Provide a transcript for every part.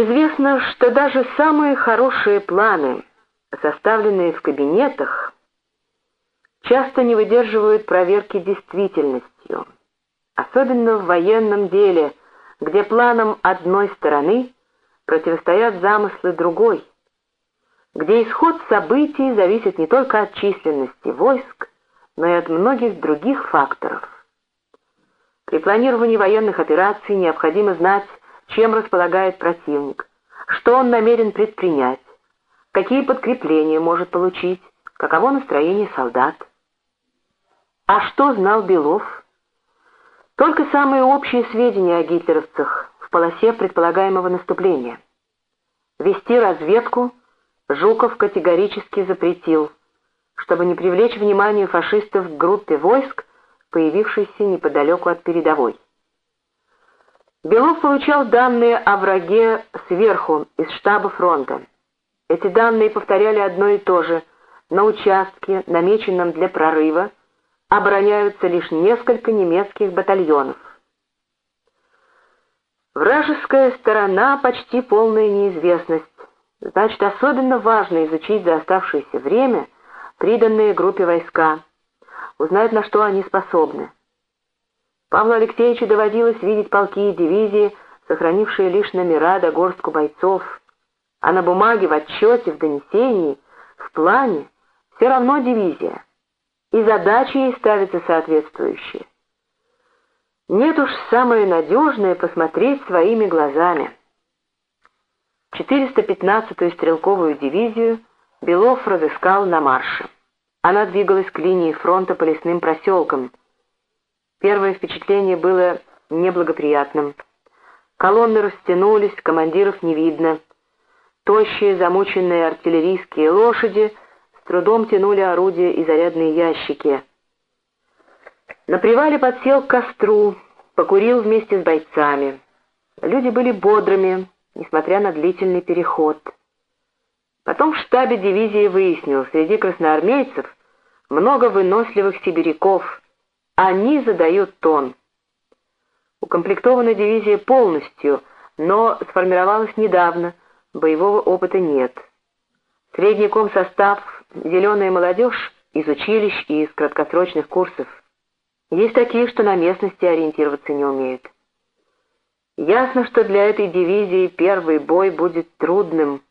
Известно, что даже самые хорошие планы, составленные в кабинетах, часто не выдерживают проверки действительностью, особенно в военном деле, где планам одной стороны противостоят замыслы другой, где исход событий зависит не только от численности войск, но и от многих других факторов. При планировании военных операций необходимо знать, чем располагает противник, что он намерен предпринять, какие подкрепления может получить, каково настроение солдат. А что знал Белов? Только самые общие сведения о гитлеровцах в полосе предполагаемого наступления. Вести разведку Жуков категорически запретил, чтобы не привлечь внимание фашистов к группе войск, появившейся неподалеку от передовой. Белов получал данные о враге сверху, из штаба фронта. Эти данные повторяли одно и то же. На участке, намеченном для прорыва, обороняются лишь несколько немецких батальонов. Вражеская сторона почти полная неизвестность. Значит, особенно важно изучить за оставшееся время приданные группе войска, узнать, на что они способны. Павлу Алексеевичу доводилось видеть полки и дивизии, сохранившие лишь номера до горстку бойцов, а на бумаге, в отчете, в донесении, в плане все равно дивизия и задачи ей ставятся соответствующие. Нет уж самое надежное посмотреть своими глазами. 415-ю стрелковую дивизию Белов разыскал на марше. Она двигалась к линии фронта по лесным проселкам. Первое впечатление было неблагоприятным. Колонны растянулись, командиров не видно. Тощие, замученные артиллерийские лошади — трудом тянули орудия и зарядные ящики. На привале подсел к костру, покурил вместе с бойцами. Люди были бодрыми, несмотря на длительный переход. Потом в штабе дивизии выяснил, среди красноармейцев много выносливых сибиряков. Они задают тон. Укомплектована дивизия полностью, но сформировалась недавно, боевого опыта нет. Средний комсостав зеленая молодежь из училищ и из краткосрочных курсов. Есть такие, что на местности ориентироваться не умеют. Ясно, что для этой дивизии первый бой будет трудным,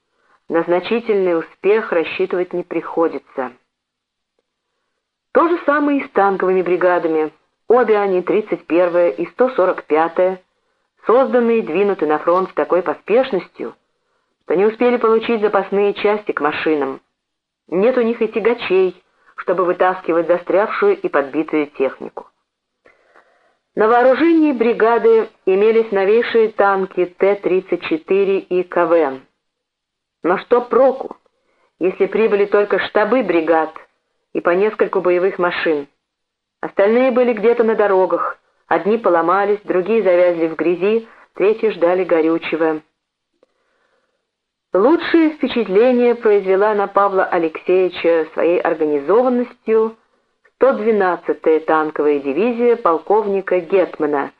на значительный успех рассчитывать не приходится. То же самое и с танковыми бригадами. Обе они, 31-я и 145-я, созданы и двинуты на фронт с такой поспешностью, что не успели получить запасные части к машинам. Нет у них и тягачей, чтобы вытаскивать застрявшую и подбитую технику. На вооружении бригады имелись новейшие танки Т-34 и КВ. Но что проку, если прибыли только штабы бригад и по нескольку боевых машин? Остальные были где-то на дорогах, одни поломались, другие завязли в грязи, третьи ждали горючего. Лучшее впечатление произвела на Павла Алексеевича своей организованностью 112-я танковая дивизия полковника Гетмана,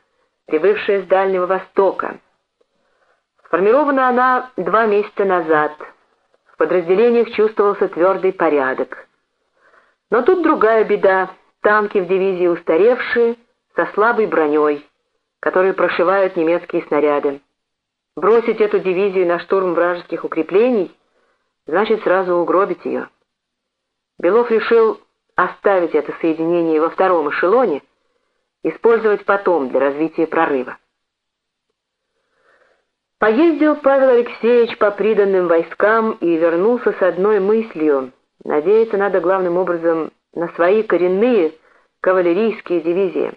прибывшая с Дальнего Востока. Сформирована она два месяца назад. В подразделениях чувствовался твердый порядок. Но тут другая беда. Танки в дивизии устаревшие, со слабой броней, которые прошивают немецкие снаряды. Бросить эту дивизию на штурм вражеских укреплений значит сразу угробить ее. Белов решил оставить это соединение во втором эшелоне, использовать потом для развития прорыва. Поездил Павел Алексеевич по приданным войскам и вернулся с одной мыслью. Надеяться надо главным образом на свои коренные кавалерийские дивизии.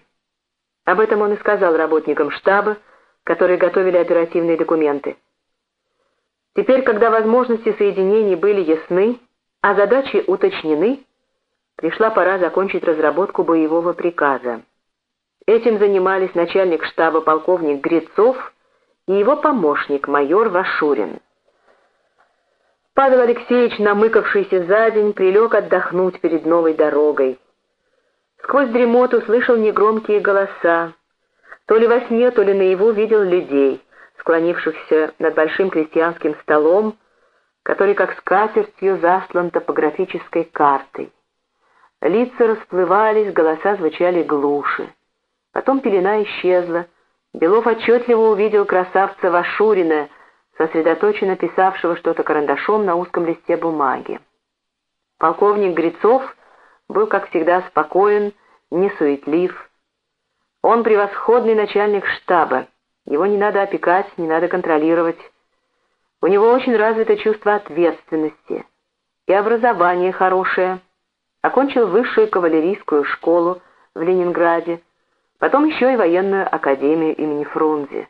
Об этом он и сказал работникам штаба, которые готовили оперативные документы. Теперь, когда возможности соединений были ясны, а задачи уточнены, пришла пора закончить разработку боевого приказа. Этим занимались начальник штаба полковник Грицов и его помощник майор Вашурин. Павел Алексеевич, намыкавшийся за день, прилег отдохнуть перед новой дорогой. Сквозь дремоту слышал негромкие голоса, то ли во сне, то ли наяву видел людей, склонившихся над большим крестьянским столом, который как скатертью заслан топографической картой. Лица расплывались, голоса звучали глуше. Потом пелена исчезла. Белов отчетливо увидел красавца Вашурина, сосредоточенно писавшего что-то карандашом на узком листе бумаги. Полковник Грицов был, как всегда, спокоен, не суетлив. Он превосходный начальник штаба. Его не надо опекать, не надо контролировать. У него очень развито чувство ответственности. И образование хорошее. Окончил высшую кавалерийскую школу в Ленинграде, потом еще и военную академию имени Фрунзе.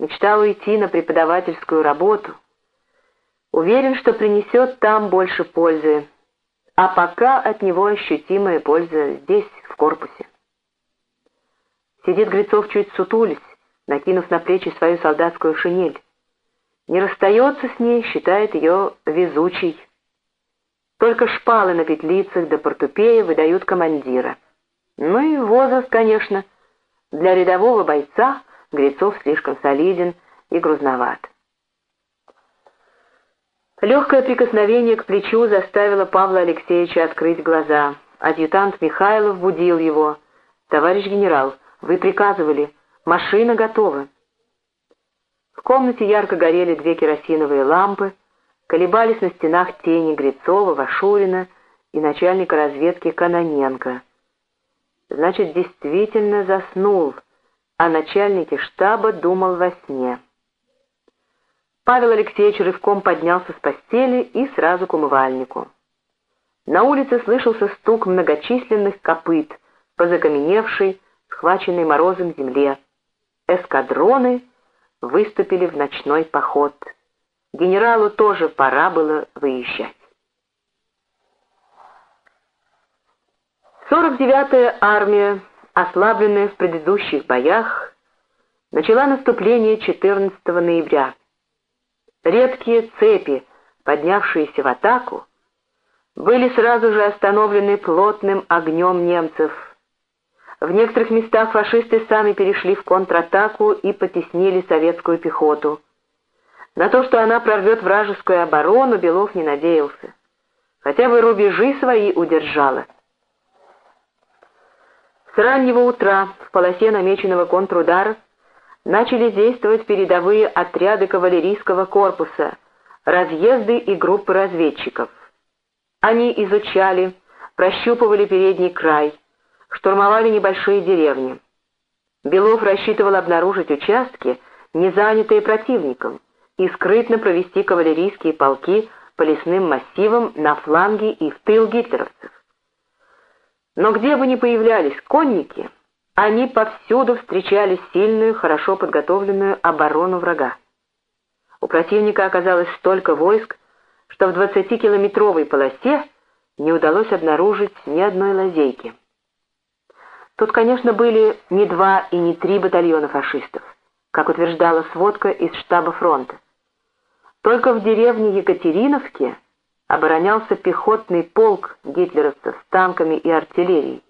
Мечтал уйти на преподавательскую работу. Уверен, что принесет там больше пользы, а пока от него ощутимая польза здесь, в корпусе. Сидит Грицов чуть сутулись, накинув на плечи свою солдатскую шинель. Не расстается с ней, считает ее везучей. Только шпалы на петлицах до да портупея выдают командира. Ну и возраст, конечно. Для рядового бойца Грицов слишком солиден и грузноват. Легкое прикосновение к плечу заставило Павла Алексеевича открыть глаза. Адъютант Михайлов будил его. «Товарищ генерал, вы приказывали, машина готова». В комнате ярко горели две керосиновые лампы, колебались на стенах тени Грицова, Вашурина и начальника разведки Каноненко. Значит, действительно заснул, а начальнике штаба думал во сне. Павел Алексеевич рывком поднялся с постели и сразу к умывальнику. На улице слышался стук многочисленных копыт по закаменевшей, схваченной морозом земле. Эскадроны выступили в ночной поход. Генералу тоже пора было выезжать. 49-я армия, ослабленная в предыдущих боях, начала наступление 14 ноября. Редкие цепи, поднявшиеся в атаку, были сразу же остановлены плотным огнем немцев. В некоторых местах фашисты сами перешли в контратаку и потеснили советскую пехоту. На то, что она прорвет вражескую оборону, Белов не надеялся. Хотя бы рубежи свои удержала. С раннего утра в полосе намеченного контрудара начали действовать передовые отряды кавалерийского корпуса, разъезды и группы разведчиков. Они изучали, прощупывали передний край, штурмовали небольшие деревни. Белов рассчитывал обнаружить участки, не занятые противником, и скрытно провести кавалерийские полки по лесным массивам на фланге и в тыл гитлеровцев. Но где бы ни появлялись конники, они повсюду встречали сильную, хорошо подготовленную оборону врага. У противника оказалось столько войск, что в 20-километровой полосе не удалось обнаружить ни одной лазейки. Тут, конечно, были не два и не три батальона фашистов, как утверждала сводка из штаба фронта. Только в деревне Екатериновке оборонялся пехотный полк гитлеровцев с танками и артиллерией.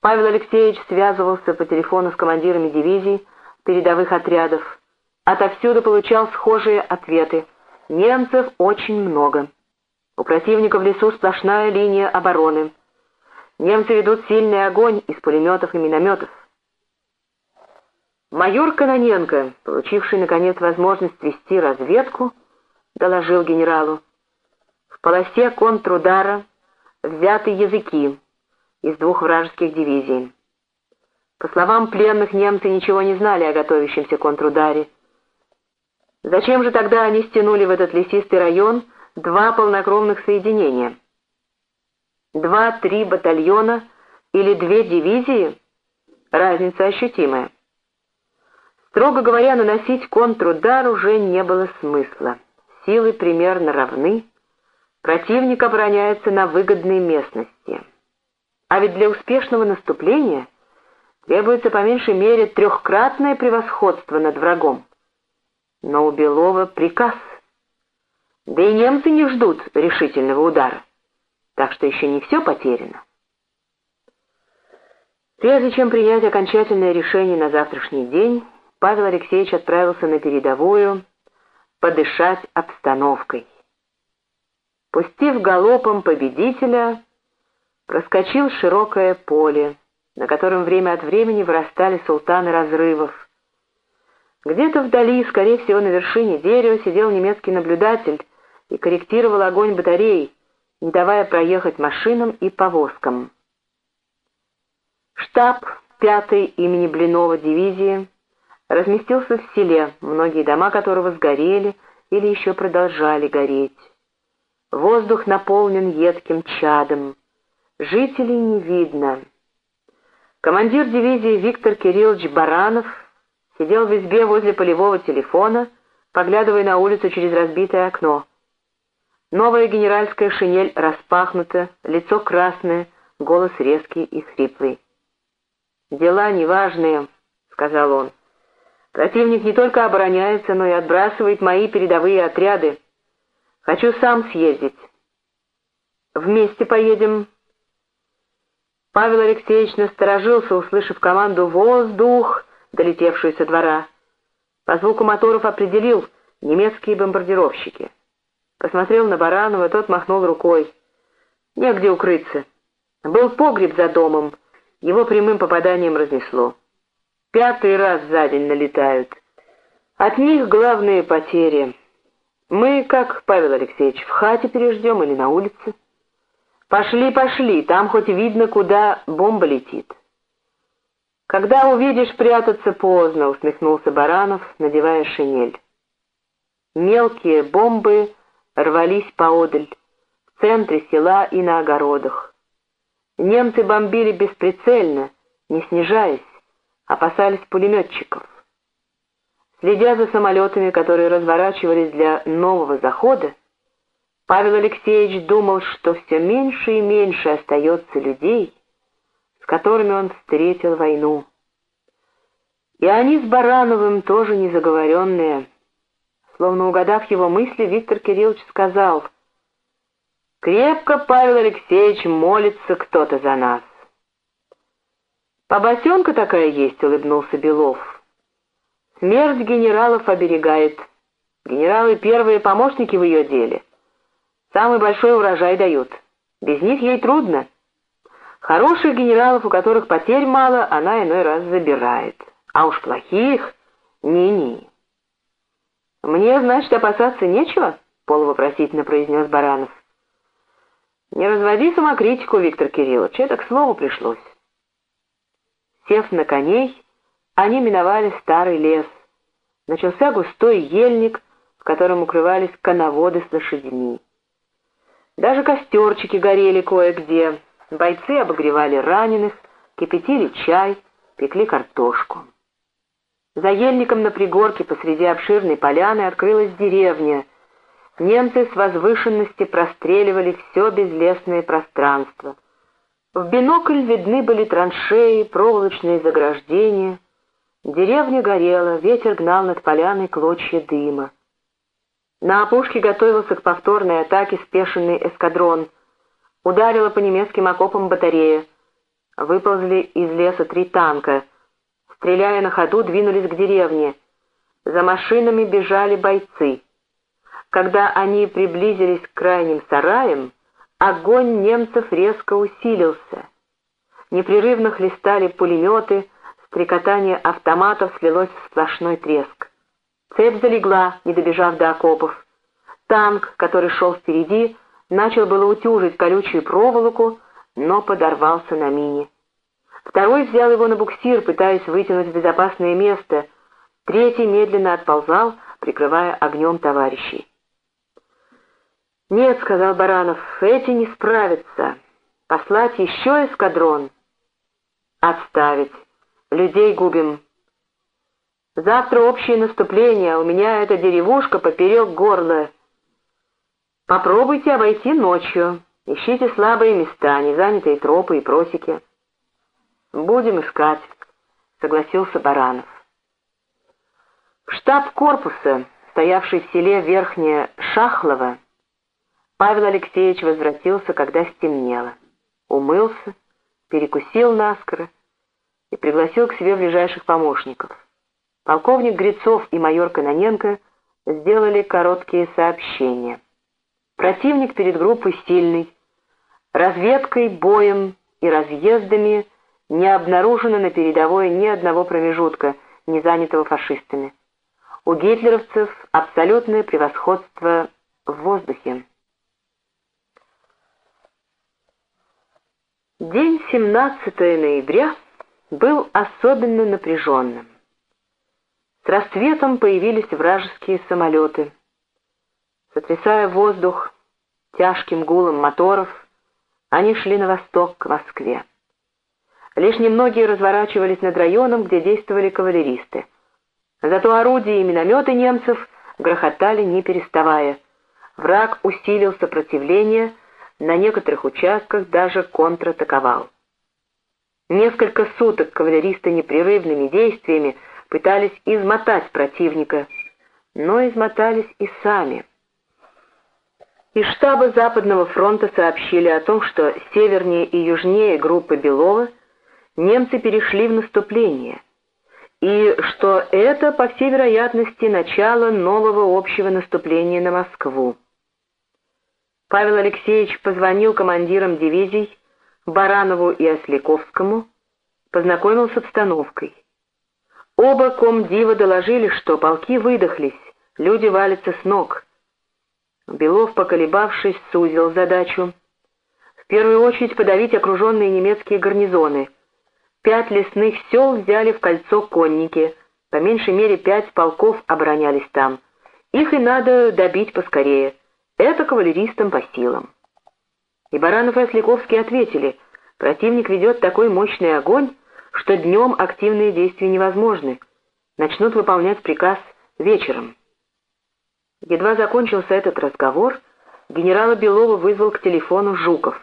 Павел Алексеевич связывался по телефону с командирами дивизий, передовых отрядов. Отовсюду получал схожие ответы. Немцев очень много. У противника в лесу сплошная линия обороны. Немцы ведут сильный огонь из пулеметов и минометов. Майор Кононенко, получивший наконец возможность вести разведку, доложил генералу. Полосе контрудара взяты языки из двух вражеских дивизий. По словам пленных, немцы ничего не знали о готовящемся контрударе. Зачем же тогда они стянули в этот лесистый район два полнокровных соединения? Два-три батальона или две дивизии? Разница ощутимая. Строго говоря, наносить контрудар уже не было смысла. Силы примерно равны. Противник обороняется на выгодной местности. А ведь для успешного наступления требуется по меньшей мере трехкратное превосходство над врагом. Но у Белова приказ. Да и немцы не ждут решительного удара. Так что еще не все потеряно. Прежде чем принять окончательное решение на завтрашний день, Павел Алексеевич отправился на передовую подышать обстановкой. Пустив галопом победителя, проскочил широкое поле, на котором время от времени вырастали султаны разрывов. Где-то вдали, скорее всего на вершине дерева, сидел немецкий наблюдатель и корректировал огонь батарей, не давая проехать машинам и повозкам. Штаб 5-й имени Блинова дивизии разместился в селе, многие дома которого сгорели или еще продолжали гореть. Воздух наполнен едким чадом. Жителей не видно. Командир дивизии Виктор Кириллович Баранов сидел в избе возле полевого телефона, поглядывая на улицу через разбитое окно. Новая генеральская шинель распахнута, лицо красное, голос резкий и хриплый. «Дела неважные», — сказал он. «Противник не только обороняется, но и отбрасывает мои передовые отряды. Хочу сам съездить». «Вместе поедем». Павел Алексеевич насторожился, услышав команду «Воздух!», долетевшую со двора. По звуку моторов определил немецкие бомбардировщики. Посмотрел на Баранова, тот махнул рукой. «Негде укрыться. Был погреб за домом». Его прямым попаданием разнесло. Пятый раз за день налетают. От них главные потери. Мы, как Павел Алексеевич, в хате переждем или на улице? Пошли, пошли, там хоть видно, куда бомба летит. Когда увидишь, прятаться поздно, усмехнулся Баранов, надевая шинель. Мелкие бомбы рвались поодаль, в центре села и на огородах. Немцы бомбили бесприцельно, не снижаясь, опасались пулеметчиков. Следя за самолетами, которые разворачивались для нового захода, Павел Алексеевич думал, что все меньше и меньше остается людей, с которыми он встретил войну. И они с Барановым тоже не заговоренные. Словно угадав его мысли, Виктор Кириллович сказал — Крепко, Павел Алексеевич, молится кто-то за нас. «Побосенка такая есть», — улыбнулся Белов. «Смерть генералов оберегает. Генералы — первые помощники в ее деле. Самый большой урожай дают. Без них ей трудно. Хороших генералов, у которых потерь мало, она иной раз забирает. А уж плохих — ни-ни». «Мне, значит, опасаться нечего?» — полувопросительно произнес Баранов. Не разводи самокритику, Виктор Кириллович, это к слову пришлось. Сев на коней, они миновали старый лес. Начался густой ельник, в котором укрывались коноводы с лошадьми. Даже костерчики горели кое-где. Бойцы обогревали раненых, кипятили чай, пекли картошку. За ельником на пригорке посреди обширной поляны открылась деревня — Немцы с возвышенности простреливали все безлесное пространство. В бинокль видны были траншеи, проволочные заграждения. Деревня горела, ветер гнал над поляной клочья дыма. На опушке готовился к повторной атаке спешенный эскадрон. Ударила по немецким окопам батарея. Выползли из леса три танка. Стреляя на ходу, двинулись к деревне. За машинами бежали бойцы. Когда они приблизились к крайним сараям, огонь немцев резко усилился. Непрерывно хлестали пулеметы, стрекотание автоматов слилось в сплошной треск. Цепь залегла, не добежав до окопов. Танк, который шел впереди, начал было утюжить колючую проволоку, но подорвался на мине. Второй взял его на буксир, пытаясь вытянуть в безопасное место. Третий медленно отползал, прикрывая огнем товарищей. «Нет», — сказал Баранов, — «эти не справятся. Послать еще эскадрон?» «Отставить. Людей губим. Завтра общее наступление, у меня эта деревушка поперек горла. Попробуйте обойти ночью. Ищите слабые места, незанятые тропы и просеки». «Будем искать», — согласился Баранов. Штаб корпуса, стоявший в селе Верхнее Шахлово, Павел Алексеевич возвратился, когда стемнело. Умылся, перекусил наскоро и пригласил к себе ближайших помощников. полковник Грицов и майор Кононенко сделали короткие сообщения. Противник перед группой сильный. Разведкой, боем и разъездами не обнаружено на передовой ни одного промежутка, не занятого фашистами. У гитлеровцев абсолютное превосходство в воздухе. День 17 ноября был особенно напряженным. С рассветом появились вражеские самолеты. Сотрясая воздух тяжким гулом моторов, они шли на восток, к Москве. Лишь немногие разворачивались над районом, где действовали кавалеристы. Зато орудия и минометы немцев грохотали не переставая. Враг усилил сопротивление, на некоторых участках даже контратаковал. Несколько суток кавалеристы непрерывными действиями пытались измотать противника, но измотались и сами. Из штаба Западного фронта сообщили о том, что севернее и южнее группы Белова немцы перешли в наступление, и что это, по всей вероятности, начало нового общего наступления на Москву. Павел Алексеевич позвонил командирам дивизий Баранову и Осляковскому, познакомил с обстановкой. Оба комдива доложили, что полки выдохлись, люди валятся с ног. Белов, поколебавшись, сузил задачу. В первую очередь подавить окруженные немецкие гарнизоны. Пять лесных сел взяли в кольцо конники, по меньшей мере пять полков оборонялись там. Их и надо добить поскорее. Это кавалеристам по силам. И Баранов и Осляковский ответили, противник ведет такой мощный огонь, что днем активные действия невозможны. Начнут выполнять приказ вечером. Едва закончился этот разговор, генерала Белова вызвал к телефону Жуков.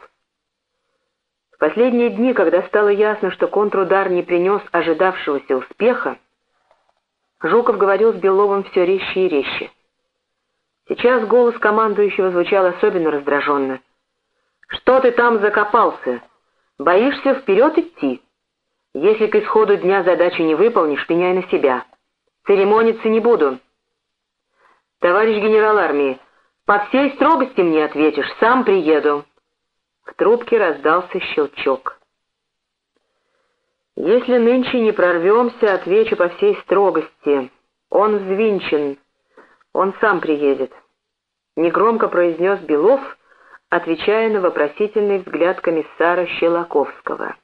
В последние дни, когда стало ясно, что контрудар не принес ожидавшегося успеха, Жуков говорил с Беловым все резче и резче. Сейчас голос командующего звучал особенно раздраженно. «Что ты там закопался? Боишься вперед идти?» Если к исходу дня задачу не выполнишь, пеняй на себя. Церемониться не буду. Товарищ генерал армии, по всей строгости мне ответишь, сам приеду. В трубке раздался щелчок. Если нынче не прорвемся, отвечу по всей строгости. Он взвинчен, он сам приедет. Негромко произнес Белов, отвечая на вопросительный взгляд комиссара Щелоковского.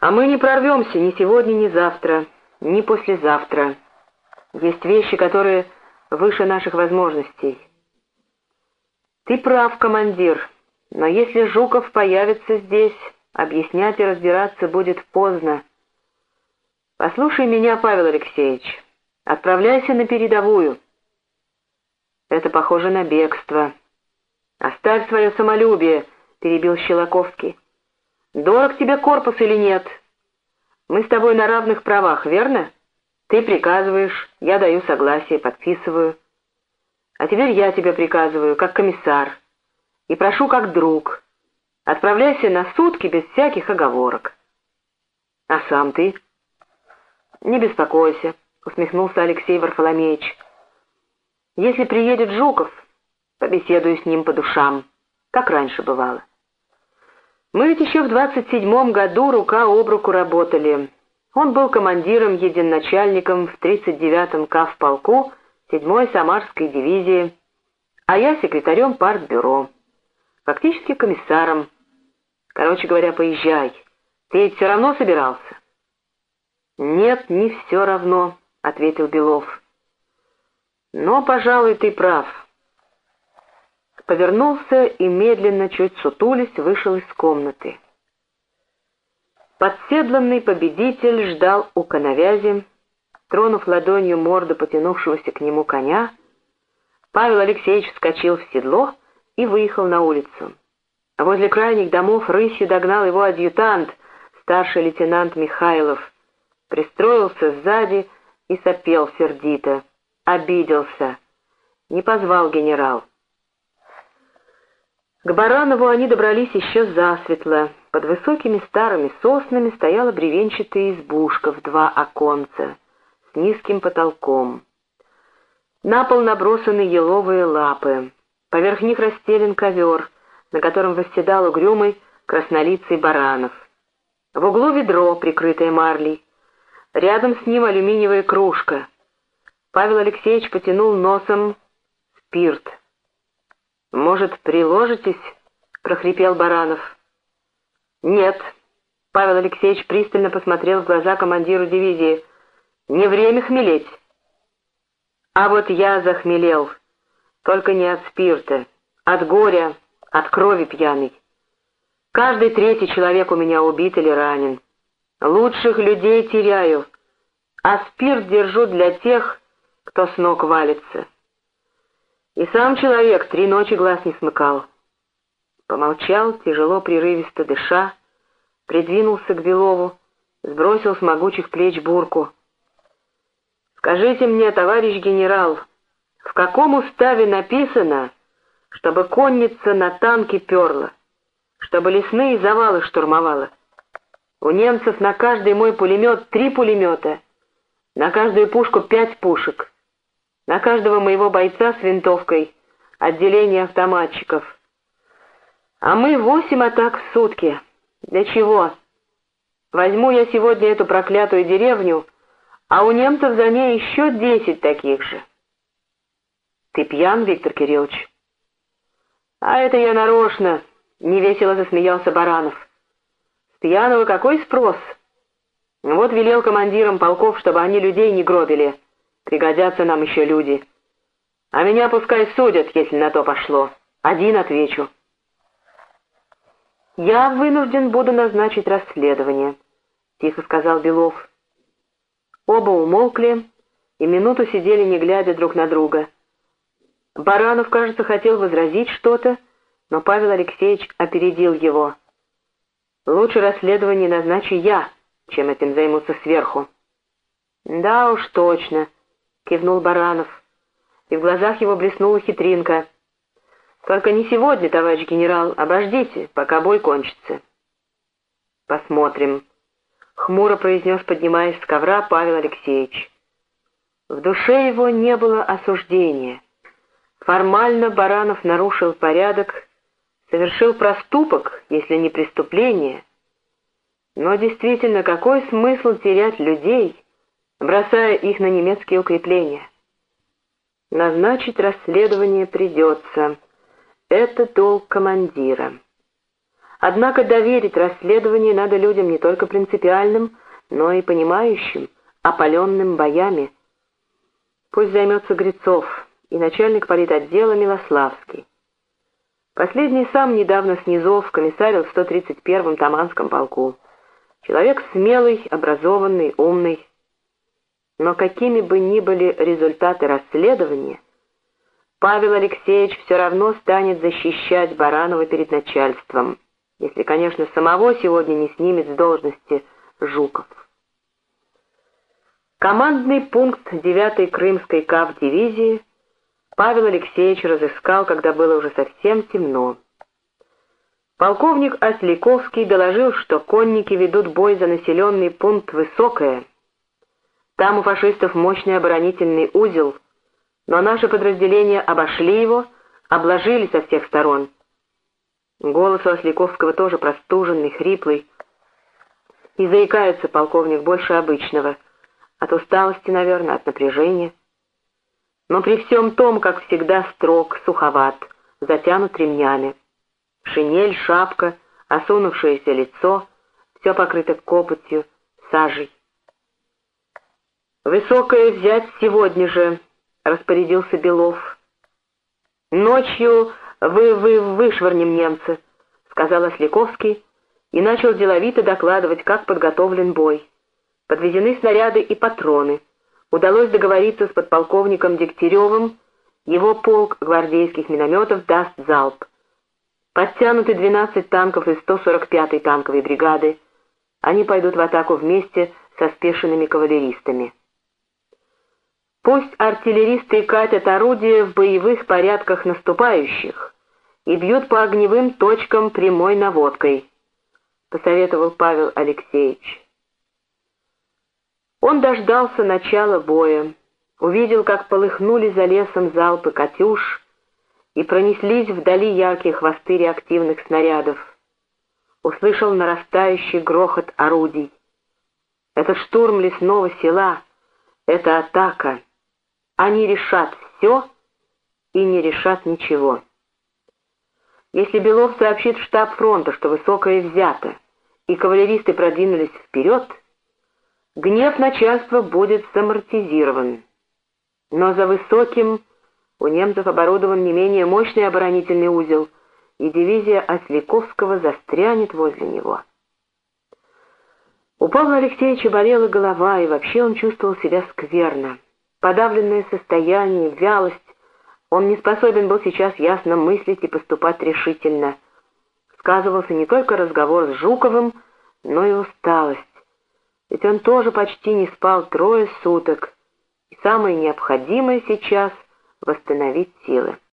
А мы не прорвемся ни сегодня, ни завтра, ни послезавтра. Есть вещи, которые выше наших возможностей. Ты прав, командир, но если Жуков появится здесь, объяснять и разбираться будет поздно. Послушай меня, Павел Алексеевич, отправляйся на передовую. Это похоже на бегство. Оставь свое самолюбие, перебил Щелоковский. Дорог тебе корпус или нет? Мы с тобой на равных правах, верно? Ты приказываешь, я даю согласие, подписываю. А теперь я тебе приказываю, как комиссар, и прошу как друг. Отправляйся на сутки без всяких оговорок. А сам ты? Не беспокойся, усмехнулся Алексей Варфоломеевич. Если приедет Жуков, побеседую с ним по душам, как раньше бывало. Мы ведь еще в 27-м году рука об руку работали. Он был командиром единачальником в 39-м КАВ-полку 7-й Самарской дивизии, а я секретарем партбюро, фактически комиссаром. Короче говоря, поезжай. Ты ведь все равно собирался? Нет, не все равно, ответил Белов. Но, пожалуй, ты прав повернулся и медленно, чуть сутулясь, вышел из комнаты. Подседланный победитель ждал у коновязи, тронув ладонью морду потянувшегося к нему коня, Павел Алексеевич вскочил в седло и выехал на улицу. Возле крайних домов рысью догнал его адъютант, старший лейтенант Михайлов, пристроился сзади и сопел сердито. Обиделся. Не позвал генерал. К Баранову они добрались еще засветло. Под высокими старыми соснами стояла бревенчатая избушка в два оконца — с низким потолком. На пол набросаны еловые лапы. Поверх них расстелен ковер, на котором восседал угрюмый краснолицый баранов. В углу ведро, прикрытое марлей. Рядом с ним алюминиевая кружка. Павел Алексеевич потянул носом спирт. «Может, приложитесь?» — прохрипел Баранов. «Нет». Павел Алексеевич пристально посмотрел в глаза командиру дивизии. «Не время хмелеть». «А вот я захмелел. Только не от спирта. От горя, от крови пьяный. Каждый третий человек у меня убит или ранен. Лучших людей теряю, а спирт держу для тех, кто с ног валится. И сам человек три ночи глаз не смыкал. Помолчал, тяжело, прерывисто дыша, придвинулся к Белову, сбросил с могучих плеч бурку. «Скажите мне, товарищ генерал, в каком уставе написано, чтобы конница на танке перла?» чтобы лесные завалы штурмовала. У немцев на каждый мой пулемет три пулемета, на каждую пушку пять пушек, на каждого моего бойца с винтовкой отделение автоматчиков. А мы восемь атак в сутки. Для чего? Возьму я сегодня эту проклятую деревню, а у немцев за ней еще десять таких же. Ты пьян, Виктор Кириллович? А это я нарочно, Невесело засмеялся Баранов. С пьяного какой спрос? Вот велел командирам полков, чтобы они людей не гробили. Пригодятся нам еще люди. А меня пускай судят, если на то пошло. Один отвечу. «Я вынужден буду назначить расследование», — тихо сказал Белов. Оба умолкли и минуту сидели, не глядя друг на друга. Баранов, кажется, хотел возразить что-то, но Павел Алексеевич опередил его. «Лучше расследование назначу я, чем этим займутся сверху». «Да уж точно», — кивнул Баранов, и в глазах его блеснула хитринка. «Только не сегодня, товарищ генерал, обождите, пока бой кончится». «Посмотрим», — хмуро произнес, поднимаясь с ковра Павел Алексеевич. В душе его не было осуждения. Формально Баранов нарушил порядок, совершил проступок, если не преступление. Но действительно, какой смысл терять людей, бросая их на немецкие укрепления? Назначить расследование придется. Это долг командира. Однако доверить расследование надо людям не только принципиальным, но и понимающим, опаленным боями. Пусть займется Грицов и начальник политотдела Милославский. Последний сам недавно снизов комиссарил в 131-м Таманском полку. Человек смелый, образованный, умный. Но какими бы ни были результаты расследования, Павел Алексеевич все равно станет защищать Баранова перед начальством, если, конечно, самого сегодня не снимет с должности Жуков. Командный пункт 9-й Крымской КАВ-дивизии – Павел Алексеевич разыскал, когда было уже совсем темно. Полковник Осляковский доложил, что конники ведут бой за населенный пункт Высокое. Там у фашистов мощный оборонительный узел, но наши подразделения обошли его, обложили со всех сторон. Голос у Осляковского тоже простуженный, хриплый. И заикается полковник больше обычного. От усталости, наверное, от напряжения но при всем том, как всегда, строг, суховат, затянут ремнями. Шинель, шапка, осунувшееся лицо, все покрыто копотью, сажей. «Высокое взять сегодня же», — распорядился Белов. «Ночью вы, вы вышвырнем немца», — сказал Осляковский и начал деловито докладывать, как подготовлен бой. Подвезены снаряды и патроны — удалось договориться с подполковником Дегтяревым, его полк гвардейских минометов даст залп. Подтянуты 12 танков из 145-й танковой бригады. Они пойдут в атаку вместе со спешенными кавалеристами. Пусть артиллеристы катят орудия в боевых порядках наступающих и бьют по огневым точкам прямой наводкой, посоветовал Павел Алексеевич. Он дождался начала боя, увидел, как полыхнули за лесом залпы «Катюш» и пронеслись вдали яркие хвосты реактивных снарядов. Услышал нарастающий грохот орудий. Это штурм лесного села, это атака. Они решат все и не решат ничего. Если Белов сообщит в штаб фронта, что высокое взято, и кавалеристы продвинулись вперед — Гнев начальства будет самортизирован. Но за высоким у немцев оборудован не менее мощный оборонительный узел, и дивизия Осляковского застрянет возле него. У Павла Алексеевича болела голова, и вообще он чувствовал себя скверно. Подавленное состояние, вялость. Он не способен был сейчас ясно мыслить и поступать решительно. Сказывался не только разговор с Жуковым, но и усталость ведь он тоже почти не спал трое суток, и самое необходимое сейчас — восстановить силы.